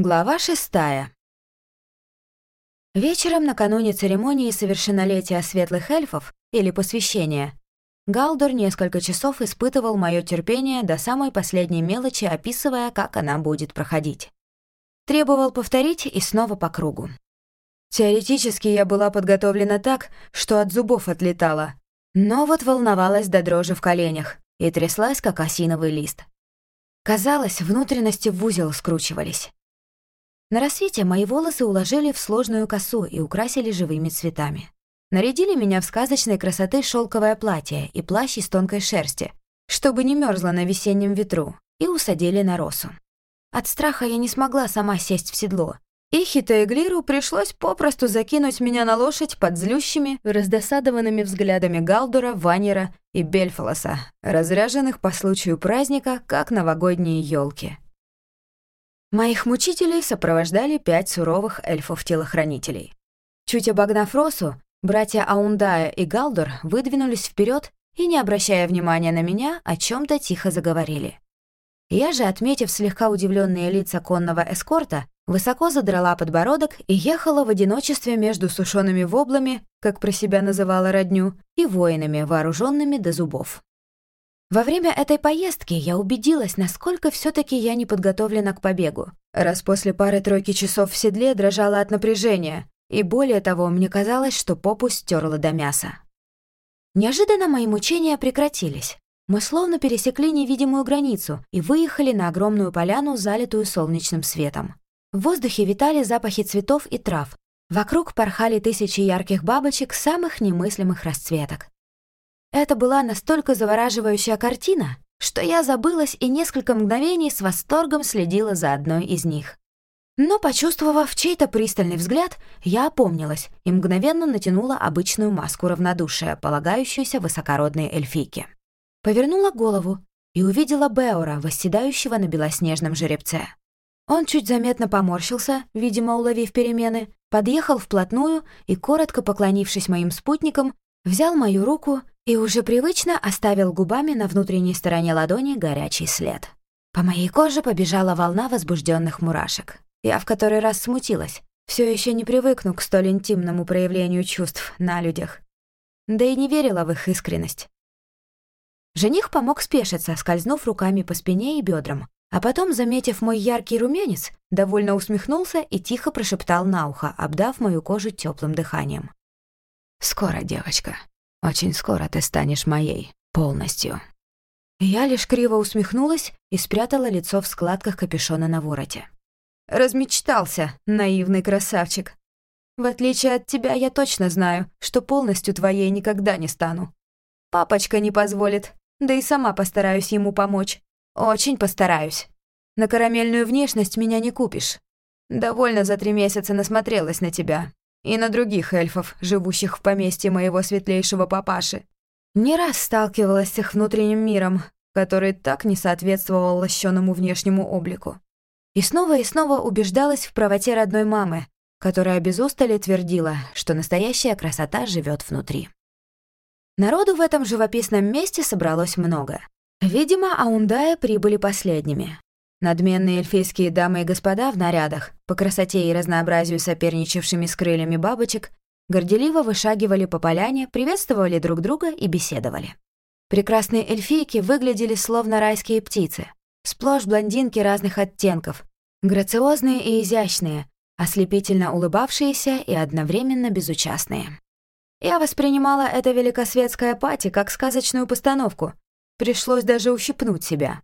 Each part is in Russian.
Глава шестая. Вечером накануне церемонии совершеннолетия светлых эльфов или посвящения Галдор несколько часов испытывал мое терпение до самой последней мелочи, описывая, как она будет проходить. Требовал повторить и снова по кругу. Теоретически я была подготовлена так, что от зубов отлетала, но вот волновалась до дрожи в коленях и тряслась, как осиновый лист. Казалось, внутренности в узел скручивались. На рассвете мои волосы уложили в сложную косу и украсили живыми цветами. Нарядили меня в сказочной красоты шелковое платье и плащ из тонкой шерсти, чтобы не мерзло на весеннем ветру, и усадили на росу. От страха я не смогла сама сесть в седло, и Хитаэглиру пришлось попросту закинуть меня на лошадь под злющими, раздосадованными взглядами Галдура, Ванера и Бельфолоса, разряженных по случаю праздника, как новогодние елки. Моих мучителей сопровождали пять суровых эльфов-телохранителей. Чуть обогнав Росу, братья Аундая и Галдор выдвинулись вперед и, не обращая внимания на меня, о чем то тихо заговорили. Я же, отметив слегка удивленные лица конного эскорта, высоко задрала подбородок и ехала в одиночестве между сушеными воблами, как про себя называла родню, и воинами, вооруженными до зубов. Во время этой поездки я убедилась, насколько все таки я не подготовлена к побегу, раз после пары-тройки часов в седле дрожала от напряжения, и более того, мне казалось, что попу стерла до мяса. Неожиданно мои мучения прекратились. Мы словно пересекли невидимую границу и выехали на огромную поляну, залитую солнечным светом. В воздухе витали запахи цветов и трав. Вокруг порхали тысячи ярких бабочек самых немыслимых расцветок. Это была настолько завораживающая картина, что я забылась и несколько мгновений с восторгом следила за одной из них. Но, почувствовав чей-то пристальный взгляд, я опомнилась и мгновенно натянула обычную маску равнодушия, полагающуюся высокородной эльфийке. Повернула голову и увидела Беора, восседающего на белоснежном жеребце. Он чуть заметно поморщился, видимо, уловив перемены, подъехал вплотную и, коротко поклонившись моим спутникам, взял мою руку и уже привычно оставил губами на внутренней стороне ладони горячий след. По моей коже побежала волна возбужденных мурашек. Я в который раз смутилась. Все еще не привыкну к столь интимному проявлению чувств на людях. Да и не верила в их искренность. Жених помог спешиться, скользнув руками по спине и бедрам, а потом, заметив мой яркий румянец, довольно усмехнулся и тихо прошептал на ухо, обдав мою кожу теплым дыханием. «Скоро, девочка. Очень скоро ты станешь моей. Полностью». Я лишь криво усмехнулась и спрятала лицо в складках капюшона на вороте. «Размечтался, наивный красавчик. В отличие от тебя, я точно знаю, что полностью твоей никогда не стану. Папочка не позволит, да и сама постараюсь ему помочь. Очень постараюсь. На карамельную внешность меня не купишь. Довольно за три месяца насмотрелась на тебя, и на других эльфов, живущих в поместье моего светлейшего папаши. Не раз сталкивалась с их внутренним миром, который так не соответствовал лощеному внешнему облику. И снова и снова убеждалась в правоте родной мамы, которая без устали твердила, что настоящая красота живет внутри. Народу в этом живописном месте собралось много. Видимо, Аундаи прибыли последними. Надменные эльфийские дамы и господа в нарядах, по красоте и разнообразию соперничавшими с крыльями бабочек, горделиво вышагивали по поляне, приветствовали друг друга и беседовали. Прекрасные эльфийки выглядели словно райские птицы, сплошь блондинки разных оттенков, грациозные и изящные, ослепительно улыбавшиеся и одновременно безучастные. Я воспринимала это великосветское пати как сказочную постановку. Пришлось даже ущипнуть себя.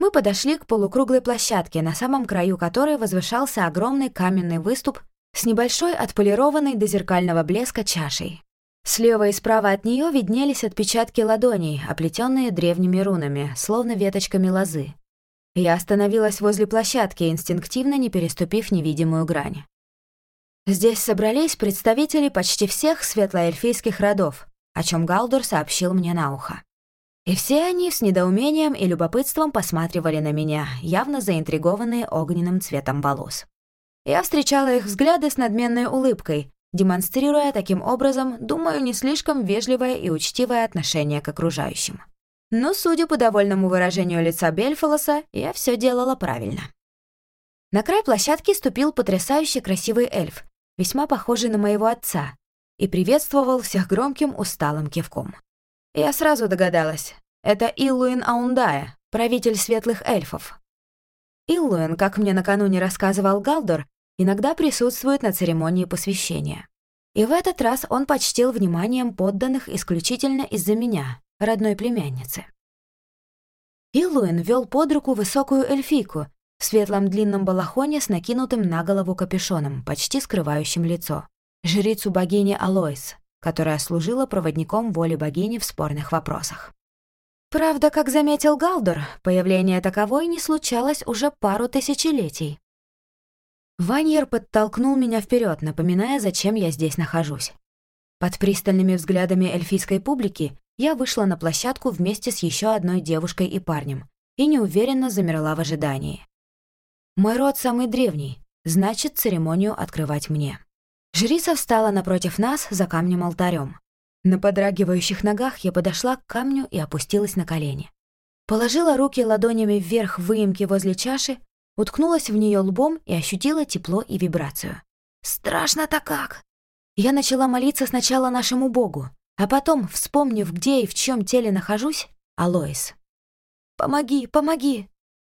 Мы подошли к полукруглой площадке, на самом краю которой возвышался огромный каменный выступ с небольшой отполированной до зеркального блеска чашей. Слева и справа от нее виднелись отпечатки ладоней, оплетенные древними рунами, словно веточками лозы. Я остановилась возле площадки, инстинктивно не переступив невидимую грань. Здесь собрались представители почти всех светлоэльфийских родов, о чем Галдор сообщил мне на ухо. И все они с недоумением и любопытством посматривали на меня, явно заинтригованные огненным цветом волос. Я встречала их взгляды с надменной улыбкой, демонстрируя таким образом, думаю, не слишком вежливое и учтивое отношение к окружающим. Но, судя по довольному выражению лица Бельфолоса, я все делала правильно. На край площадки ступил потрясающе красивый эльф, весьма похожий на моего отца, и приветствовал всех громким усталым кивком. Я сразу догадалась, это Иллуин Аундая, правитель светлых эльфов. Иллуин, как мне накануне рассказывал Галдор, иногда присутствует на церемонии посвящения. И в этот раз он почтил вниманием подданных исключительно из-за меня, родной племянницы. Иллуин вел под руку высокую эльфийку в светлом длинном балахоне с накинутым на голову капюшоном, почти скрывающим лицо, жрицу богини Алоис, которая служила проводником воли богини в спорных вопросах. Правда, как заметил Галдор, появление таковой не случалось уже пару тысячелетий. Ваньер подтолкнул меня вперед, напоминая, зачем я здесь нахожусь. Под пристальными взглядами эльфийской публики я вышла на площадку вместе с еще одной девушкой и парнем и неуверенно замерла в ожидании. Мой род самый древний, значит, церемонию открывать мне. Жрица встала напротив нас за камнем-алтарем. На подрагивающих ногах я подошла к камню и опустилась на колени. Положила руки ладонями вверх в выемки возле чаши, уткнулась в нее лбом и ощутила тепло и вибрацию. «Страшно-то как!» Я начала молиться сначала нашему Богу, а потом, вспомнив, где и в чем теле нахожусь, Алоис. «Помоги, помоги!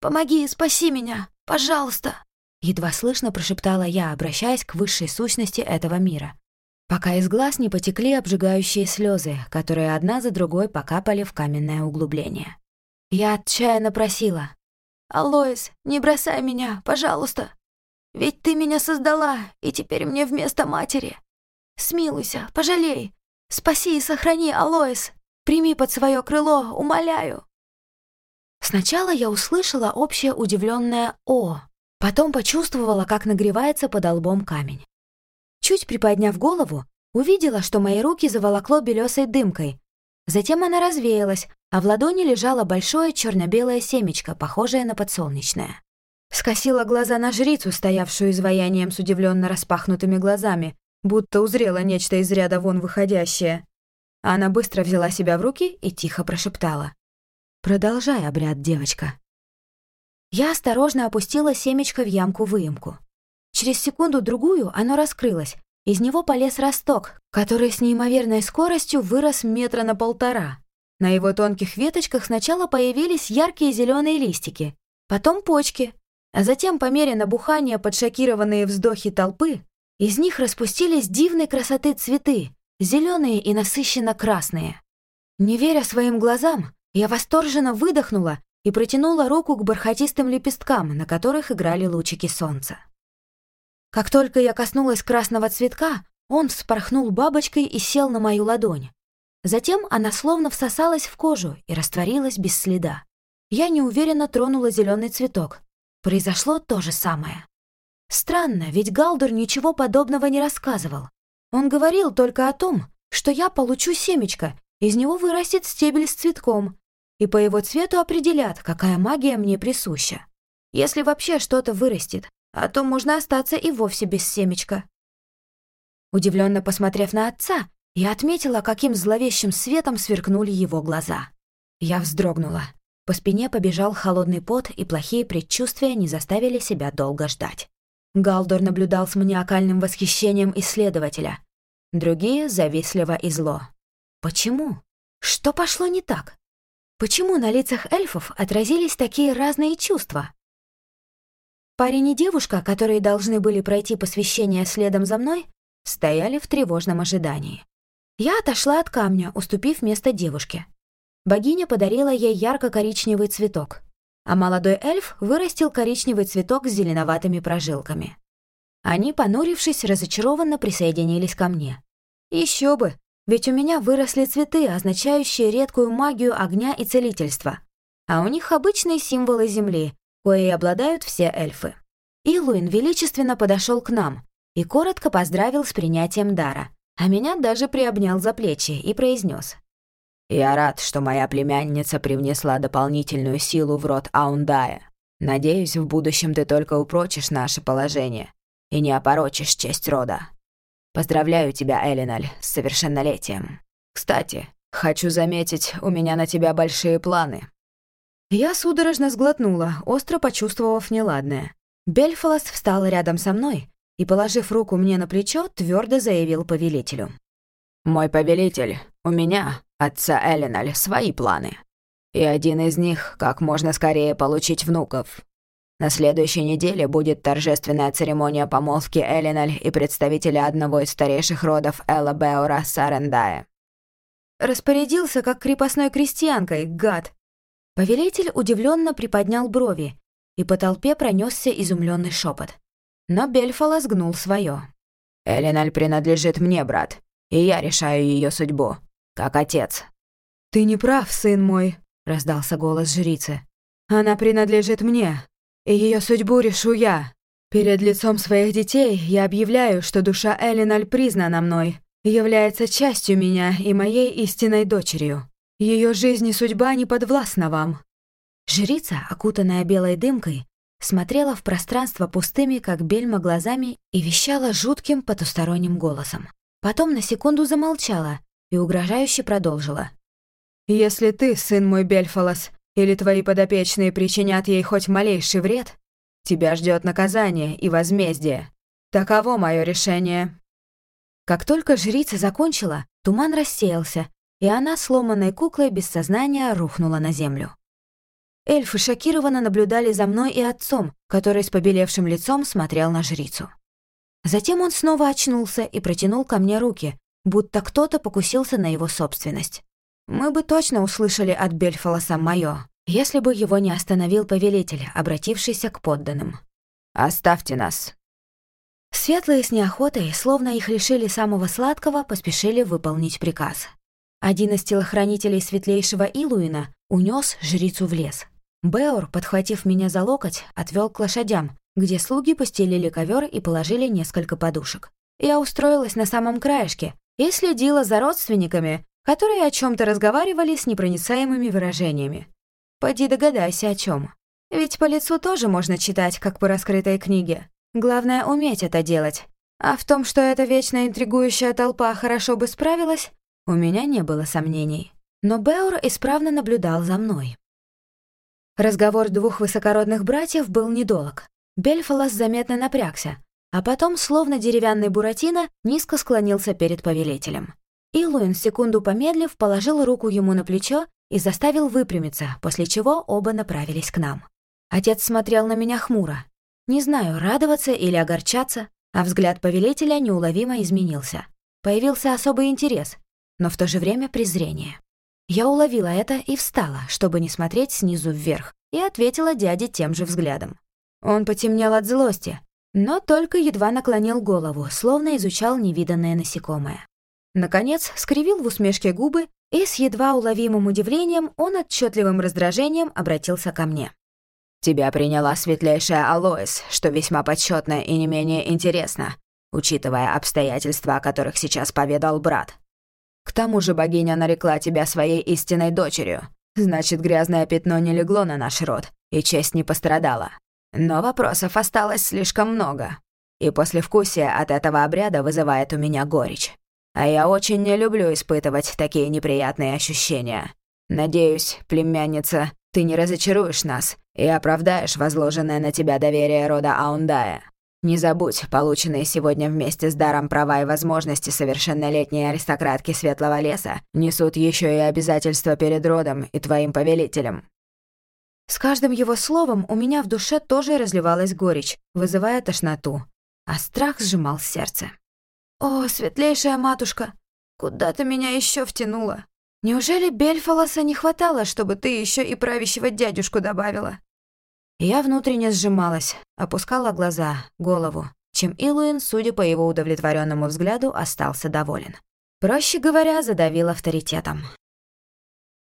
Помоги, спаси меня! Пожалуйста!» Едва слышно прошептала я, обращаясь к высшей сущности этого мира. Пока из глаз не потекли обжигающие слезы, которые одна за другой покапали в каменное углубление. Я отчаянно просила. «Алоис, не бросай меня, пожалуйста! Ведь ты меня создала, и теперь мне вместо матери. Смилуйся, пожалей, Спаси и сохрани, Алоис! Прими под свое крыло, умоляю!» Сначала я услышала общее удивленное «О», потом почувствовала, как нагревается под лбом камень. Чуть приподняв голову, увидела, что мои руки заволокло белесой дымкой. Затем она развеялась, а в ладони лежало большое черно-белое семечко, похожее на подсолнечное. Скосила глаза на жрицу, стоявшую изваянием с удивленно распахнутыми глазами, будто узрела нечто из ряда вон выходящее. Она быстро взяла себя в руки и тихо прошептала. «Продолжай обряд, девочка». Я осторожно опустила семечко в ямку-выемку. Через секунду-другую оно раскрылось. Из него полез росток, который с неимоверной скоростью вырос метра на полтора. На его тонких веточках сначала появились яркие зеленые листики, потом почки, а затем, по мере набухания под шокированные вздохи толпы, из них распустились дивной красоты цветы, зеленые и насыщенно красные. Не веря своим глазам, я восторженно выдохнула и протянула руку к бархатистым лепесткам, на которых играли лучики солнца. Как только я коснулась красного цветка, он вспорхнул бабочкой и сел на мою ладонь. Затем она словно всосалась в кожу и растворилась без следа. Я неуверенно тронула зеленый цветок. Произошло то же самое. Странно, ведь Галдур ничего подобного не рассказывал. Он говорил только о том, что я получу семечко, из него вырастет стебель с цветком, и по его цвету определят, какая магия мне присуща. Если вообще что-то вырастет, а то можно остаться и вовсе без семечка. Удивленно посмотрев на отца, я отметила, каким зловещим светом сверкнули его глаза. Я вздрогнула. По спине побежал холодный пот, и плохие предчувствия не заставили себя долго ждать. Галдор наблюдал с маниакальным восхищением исследователя. Другие — завистливо и зло. Почему? Что пошло не так? Почему на лицах эльфов отразились такие разные чувства? Парень и девушка, которые должны были пройти посвящение следом за мной, стояли в тревожном ожидании. Я отошла от камня, уступив место девушке. Богиня подарила ей ярко-коричневый цветок а молодой эльф вырастил коричневый цветок с зеленоватыми прожилками. Они, понурившись, разочарованно присоединились ко мне. Еще бы, ведь у меня выросли цветы, означающие редкую магию огня и целительства. А у них обычные символы Земли, кои обладают все эльфы. Илуин величественно подошел к нам и коротко поздравил с принятием дара, а меня даже приобнял за плечи и произнес: я рад, что моя племянница привнесла дополнительную силу в род Аундая. Надеюсь, в будущем ты только упрочишь наше положение и не опорочишь честь рода. Поздравляю тебя, Элиналь, с совершеннолетием. Кстати, хочу заметить, у меня на тебя большие планы». Я судорожно сглотнула, остро почувствовав неладное. Бельфалос встал рядом со мной и, положив руку мне на плечо, твердо заявил повелителю. «Мой повелитель, у меня, отца Элиналь, свои планы. И один из них — как можно скорее получить внуков. На следующей неделе будет торжественная церемония помолвки Элиналь и представителя одного из старейших родов Элла Беора Сарендая. Распорядился, как крепостной крестьянкой, гад. Повелитель удивленно приподнял брови, и по толпе пронесся изумленный шепот. Но Бельфала сгнул свое. «Элиналь принадлежит мне, брат, и я решаю ее судьбу, как отец». «Ты не прав, сын мой», — раздался голос жрицы. «Она принадлежит мне, и ее судьбу решу я. Перед лицом своих детей я объявляю, что душа Элиналь признана мной, является частью меня и моей истинной дочерью. Ее жизнь и судьба не подвластна вам». Жрица, окутанная белой дымкой, смотрела в пространство пустыми, как бельма, глазами и вещала жутким потусторонним голосом. Потом на секунду замолчала и угрожающе продолжила. «Если ты, сын мой Бельфалос, или твои подопечные причинят ей хоть малейший вред, тебя ждет наказание и возмездие. Таково мое решение». Как только жрица закончила, туман рассеялся, и она, сломанной куклой без сознания, рухнула на землю. Эльфы шокированно наблюдали за мной и отцом, который с побелевшим лицом смотрел на жрицу. Затем он снова очнулся и протянул ко мне руки, будто кто-то покусился на его собственность. Мы бы точно услышали от Бельфалоса моё, если бы его не остановил повелитель, обратившийся к подданным. «Оставьте нас». Светлые с неохотой, словно их лишили самого сладкого, поспешили выполнить приказ. Один из телохранителей светлейшего Илуина унес жрицу в лес. Беор, подхватив меня за локоть, отвел к лошадям, где слуги постелили ковер и положили несколько подушек. Я устроилась на самом краешке и следила за родственниками, которые о чем то разговаривали с непроницаемыми выражениями. Поди догадайся, о чем. Ведь по лицу тоже можно читать, как по раскрытой книге. Главное — уметь это делать. А в том, что эта вечно интригующая толпа хорошо бы справилась, у меня не было сомнений. Но Беор исправно наблюдал за мной. Разговор двух высокородных братьев был недолг. Бельфалас заметно напрягся, а потом, словно деревянный Буратино, низко склонился перед повелителем. Илуин, секунду помедлив, положил руку ему на плечо и заставил выпрямиться, после чего оба направились к нам. Отец смотрел на меня хмуро. Не знаю, радоваться или огорчаться, а взгляд повелителя неуловимо изменился. Появился особый интерес, но в то же время презрение. Я уловила это и встала, чтобы не смотреть снизу вверх, и ответила дяде тем же взглядом. Он потемнел от злости, но только едва наклонил голову, словно изучал невиданное насекомое. Наконец, скривил в усмешке губы, и с едва уловимым удивлением он отчетливым раздражением обратился ко мне. «Тебя приняла светлейшая Алоис, что весьма почетно и не менее интересно, учитывая обстоятельства, о которых сейчас поведал брат. К тому же богиня нарекла тебя своей истинной дочерью. Значит, грязное пятно не легло на наш род, и честь не пострадала. Но вопросов осталось слишком много. И послевкусие от этого обряда вызывает у меня горечь. А я очень не люблю испытывать такие неприятные ощущения. Надеюсь, племянница, ты не разочаруешь нас и оправдаешь возложенное на тебя доверие рода Аундая. Не забудь, полученные сегодня вместе с даром права и возможности совершеннолетней аристократки Светлого Леса несут еще и обязательства перед родом и твоим повелителем». С каждым его словом у меня в душе тоже разливалась горечь, вызывая тошноту, а страх сжимал сердце. «О, светлейшая матушка, куда ты меня еще втянула? Неужели Бельфалоса не хватало, чтобы ты еще и правящего дядюшку добавила?» Я внутренне сжималась, опускала глаза, голову, чем Илуин, судя по его удовлетворенному взгляду, остался доволен. Проще говоря, задавил авторитетом.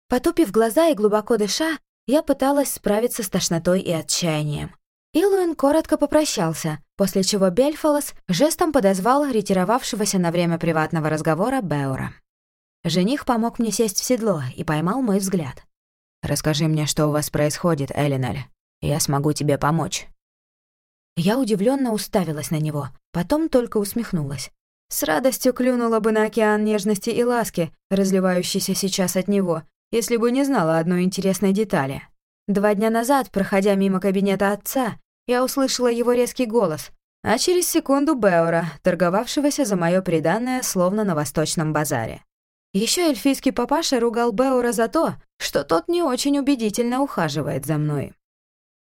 Потупив глаза и глубоко дыша, я пыталась справиться с тошнотой и отчаянием. Илуин коротко попрощался, после чего Бельфолос жестом подозвал ретировавшегося на время приватного разговора Беора. Жених помог мне сесть в седло и поймал мой взгляд. «Расскажи мне, что у вас происходит, Элинель. Я смогу тебе помочь». Я удивленно уставилась на него, потом только усмехнулась. С радостью клюнула бы на океан нежности и ласки, разливающийся сейчас от него, если бы не знала одной интересной детали. Два дня назад, проходя мимо кабинета отца, я услышала его резкий голос, а через секунду Беора, торговавшегося за мое преданное, словно на восточном базаре. Еще эльфийский папаша ругал Беора за то, что тот не очень убедительно ухаживает за мной.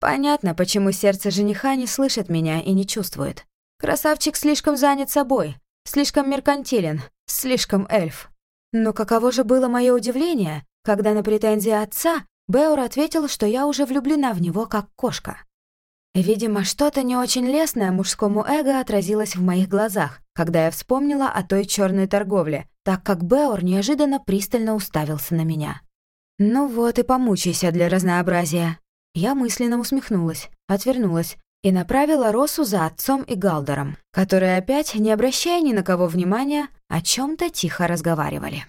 Понятно, почему сердце жениха не слышит меня и не чувствует. Красавчик слишком занят собой, слишком меркантилен, слишком эльф. Но каково же было мое удивление, когда на претензии отца Беор ответил, что я уже влюблена в него как кошка. Видимо, что-то не очень лестное мужскому эго отразилось в моих глазах, когда я вспомнила о той черной торговле, так как Беор неожиданно пристально уставился на меня. «Ну вот и помучайся для разнообразия». Я мысленно усмехнулась, отвернулась и направила Росу за отцом и Галдером, которые опять, не обращая ни на кого внимания, о чем то тихо разговаривали.